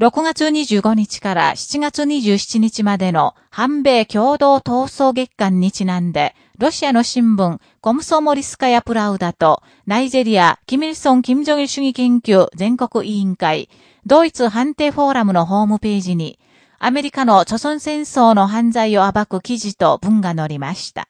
6月25日から7月27日までの反米共同闘争月間にちなんで、ロシアの新聞、コムソモリスカヤプラウダと、ナイジェリア、キミルソン・キム・ジョギル主義研究全国委員会、ドイツ判定フォーラムのホームページに、アメリカの著存戦争の犯罪を暴く記事と文が載りました。